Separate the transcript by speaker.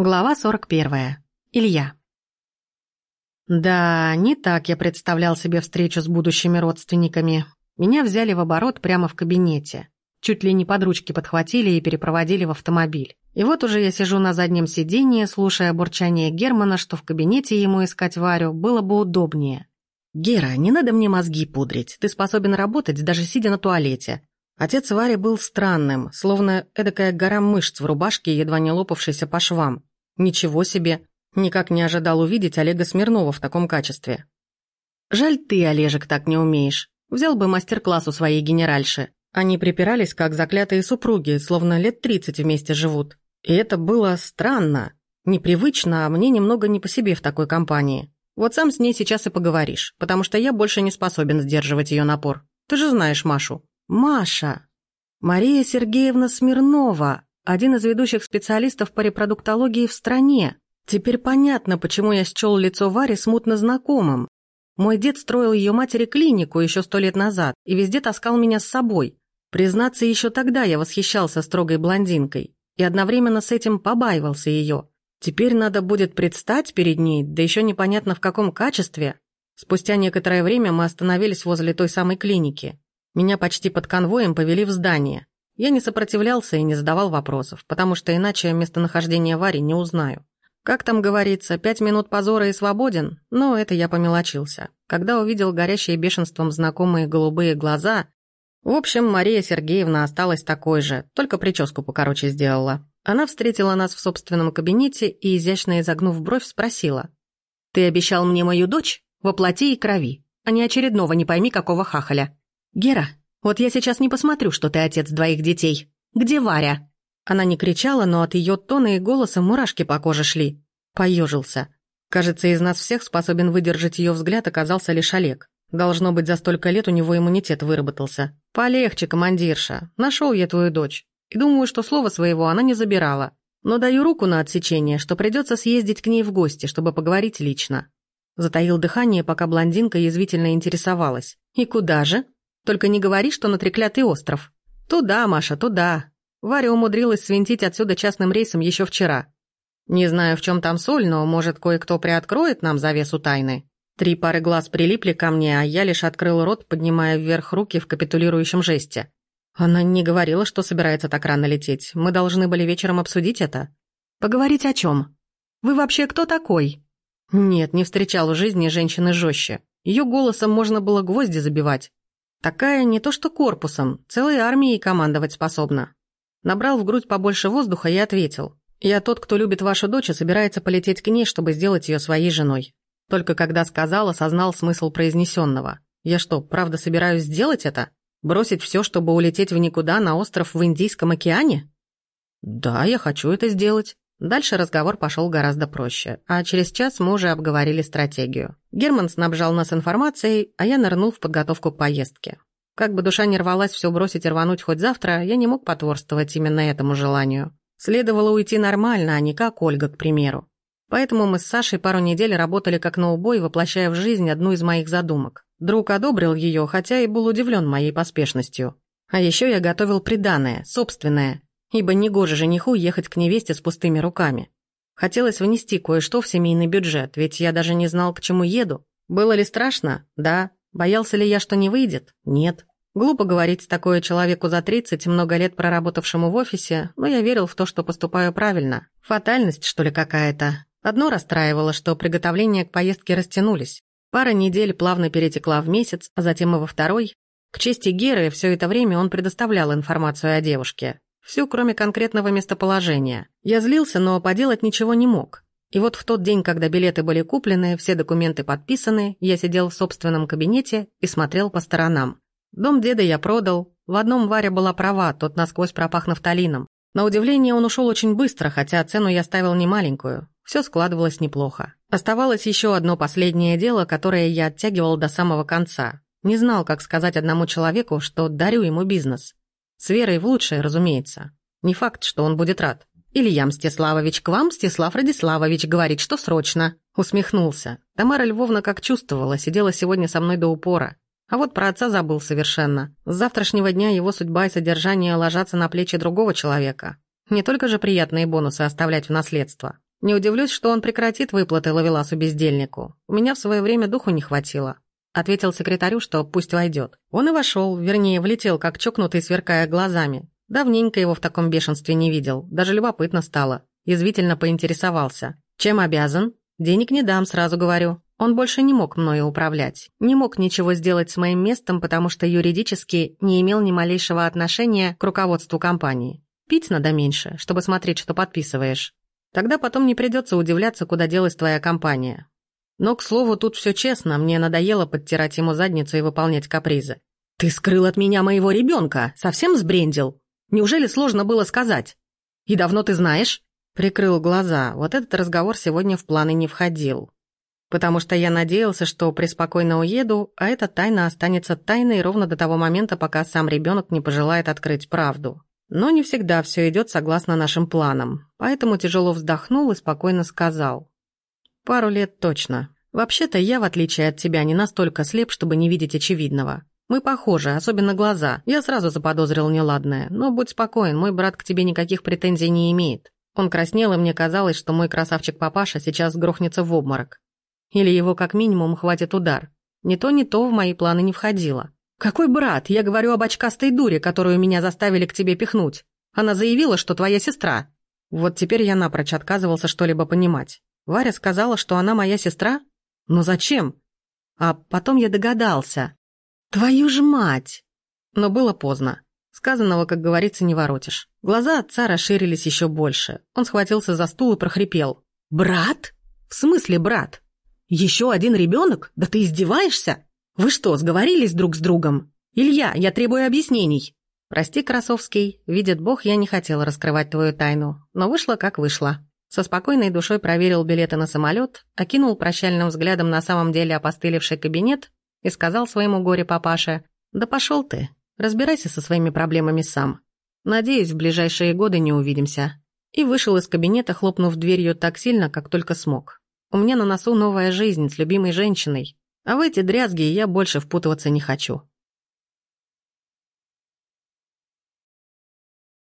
Speaker 1: Глава 41. Илья. Да, не так я представлял себе встречу с будущими родственниками. Меня взяли в оборот прямо в кабинете. Чуть ли не под ручки подхватили и перепроводили в автомобиль. И вот уже я сижу на заднем сиденье, слушая бурчание Германа, что в кабинете ему искать Варю было бы удобнее. «Гера, не надо мне мозги пудрить. Ты способен работать, даже сидя на туалете. Отец Вари был странным, словно эдакая гора мышц в рубашке, едва не лопавшейся по швам. Ничего себе! Никак не ожидал увидеть Олега Смирнова в таком качестве. Жаль ты, Олежек, так не умеешь. Взял бы мастер-класс у своей генеральши. Они припирались, как заклятые супруги, словно лет тридцать вместе живут. И это было странно, непривычно, а мне немного не по себе в такой компании. Вот сам с ней сейчас и поговоришь, потому что я больше не способен сдерживать ее напор. Ты же знаешь Машу. Маша. Мария Сергеевна Смирнова, один из ведущих специалистов по репродуктологии в стране. Теперь понятно, почему я счел лицо Вари смутно знакомым. Мой дед строил ее матери клинику еще сто лет назад и везде таскал меня с собой. Признаться, еще тогда я восхищался строгой блондинкой и одновременно с этим побаивался ее. Теперь надо будет предстать перед ней, да еще непонятно в каком качестве. Спустя некоторое время мы остановились возле той самой клиники. Меня почти под конвоем повели в здание. Я не сопротивлялся и не задавал вопросов, потому что иначе местонахождение Вари не узнаю. Как там говорится, пять минут позора и свободен, но это я помелочился. Когда увидел горящие бешенством знакомые голубые глаза... В общем, Мария Сергеевна осталась такой же, только прическу покороче сделала. Она встретила нас в собственном кабинете и, изящно изогнув бровь, спросила. «Ты обещал мне мою дочь воплоти и крови, а не очередного не пойми какого хахаля. Гера, вот я сейчас не посмотрю, что ты отец двоих детей. Где Варя?» Она не кричала, но от ее тона и голоса мурашки по коже шли. Поежился. Кажется, из нас всех способен выдержать ее взгляд оказался лишь Олег. Должно быть, за столько лет у него иммунитет выработался. «Полегче, командирша. Нашел я твою дочь. И думаю, что слово своего она не забирала. Но даю руку на отсечение, что придется съездить к ней в гости, чтобы поговорить лично». Затаил дыхание, пока блондинка язвительно интересовалась. «И куда же?» Только не говори, что на треклятый остров. Туда, Маша, туда. Варя умудрилась свинтить отсюда частным рейсом еще вчера. Не знаю, в чем там соль, но, может, кое-кто приоткроет нам завесу тайны. Три пары глаз прилипли ко мне, а я лишь открыл рот, поднимая вверх руки в капитулирующем жесте. Она не говорила, что собирается так рано лететь. Мы должны были вечером обсудить это. Поговорить о чем? Вы вообще кто такой? Нет, не встречал в жизни женщины жестче. Ее голосом можно было гвозди забивать. Такая не то что корпусом, целой армией командовать способна. Набрал в грудь побольше воздуха и ответил. «Я тот, кто любит вашу дочь и собирается полететь к ней, чтобы сделать ее своей женой». Только когда сказал, осознал смысл произнесенного. «Я что, правда собираюсь сделать это? Бросить все, чтобы улететь в никуда на остров в Индийском океане?» «Да, я хочу это сделать». Дальше разговор пошел гораздо проще, а через час мы уже обговорили стратегию. Герман снабжал нас информацией, а я нырнул в подготовку к поездке. Как бы душа не рвалась все бросить и рвануть хоть завтра, я не мог потворствовать именно этому желанию. Следовало уйти нормально, а не как Ольга, к примеру. Поэтому мы с Сашей пару недель работали как на убой, воплощая в жизнь одну из моих задумок. Друг одобрил ее, хотя и был удивлен моей поспешностью. А еще я готовил приданое, собственное, ибо негоже жениху ехать к невесте с пустыми руками. Хотелось внести кое-что в семейный бюджет, ведь я даже не знал, к чему еду. Было ли страшно? Да. Боялся ли я, что не выйдет? Нет. Глупо говорить такое человеку за 30, много лет проработавшему в офисе, но я верил в то, что поступаю правильно. Фатальность, что ли, какая-то. Одно расстраивало, что приготовления к поездке растянулись. Пара недель плавно перетекла в месяц, а затем и во второй. К чести Геры, все это время он предоставлял информацию о девушке. Всю, кроме конкретного местоположения. Я злился, но поделать ничего не мог. И вот в тот день, когда билеты были куплены, все документы подписаны, я сидел в собственном кабинете и смотрел по сторонам. Дом деда я продал. В одном Варя была права, тот насквозь пропах нафталином. На удивление он ушел очень быстро, хотя цену я ставил немаленькую. Все складывалось неплохо. Оставалось еще одно последнее дело, которое я оттягивал до самого конца. Не знал, как сказать одному человеку, что дарю ему бизнес. С верой в лучшее, разумеется. Не факт, что он будет рад. «Илья Мстиславович, к вам Мстислав Радиславович говорит, что срочно». Усмехнулся. Тамара Львовна как чувствовала, сидела сегодня со мной до упора. А вот про отца забыл совершенно. С завтрашнего дня его судьба и содержание ложатся на плечи другого человека. Не только же приятные бонусы оставлять в наследство. Не удивлюсь, что он прекратит выплаты ловеласу-бездельнику. У меня в свое время духу не хватило. Ответил секретарю, что пусть войдет. Он и вошел, вернее, влетел, как чокнутый, сверкая глазами. Давненько его в таком бешенстве не видел, даже любопытно стало. Язвительно поинтересовался. «Чем обязан?» «Денег не дам, сразу говорю». Он больше не мог мною управлять, не мог ничего сделать с моим местом, потому что юридически не имел ни малейшего отношения к руководству компании. Пить надо меньше, чтобы смотреть, что подписываешь. Тогда потом не придется удивляться, куда делась твоя компания. Но, к слову, тут все честно, мне надоело подтирать ему задницу и выполнять капризы. «Ты скрыл от меня моего ребенка! Совсем сбрендил? Неужели сложно было сказать? И давно ты знаешь?» Прикрыл глаза. Вот этот разговор сегодня в планы не входил. Потому что я надеялся, что преспокойно уеду, а эта тайна останется тайной ровно до того момента, пока сам ребенок не пожелает открыть правду. Но не всегда все идет согласно нашим планам, поэтому тяжело вздохнул и спокойно сказал. «Пару лет точно. Вообще-то я, в отличие от тебя, не настолько слеп, чтобы не видеть очевидного. Мы похожи, особенно глаза. Я сразу заподозрил неладное. Но будь спокоен, мой брат к тебе никаких претензий не имеет. Он краснел, и мне казалось, что мой красавчик-папаша сейчас грохнется в обморок. Или его как минимум хватит удар. Ни то, ни то в мои планы не входило. «Какой брат? Я говорю об очкастой дуре, которую меня заставили к тебе пихнуть. Она заявила, что твоя сестра». Вот теперь я напрочь отказывался что-либо понимать. Варя сказала, что она моя сестра? Но зачем? А потом я догадался. Твою ж мать! Но было поздно. Сказанного, как говорится, не воротишь. Глаза отца расширились еще больше. Он схватился за стул и прохрипел. «Брат? В смысле брат? Еще один ребенок? Да ты издеваешься? Вы что, сговорились друг с другом? Илья, я требую объяснений». «Прости, Красовский, видит Бог, я не хотела раскрывать твою тайну, но вышло как вышло». Со спокойной душой проверил билеты на самолет, окинул прощальным взглядом на самом деле опостылевший кабинет и сказал своему горе-папаше, «Да пошел ты, Разбирайся со своими проблемами сам. Надеюсь, в ближайшие годы не увидимся». И вышел из кабинета, хлопнув дверью так сильно, как только смог. У меня на носу новая жизнь с любимой женщиной, а в эти дрязги я больше впутываться не хочу.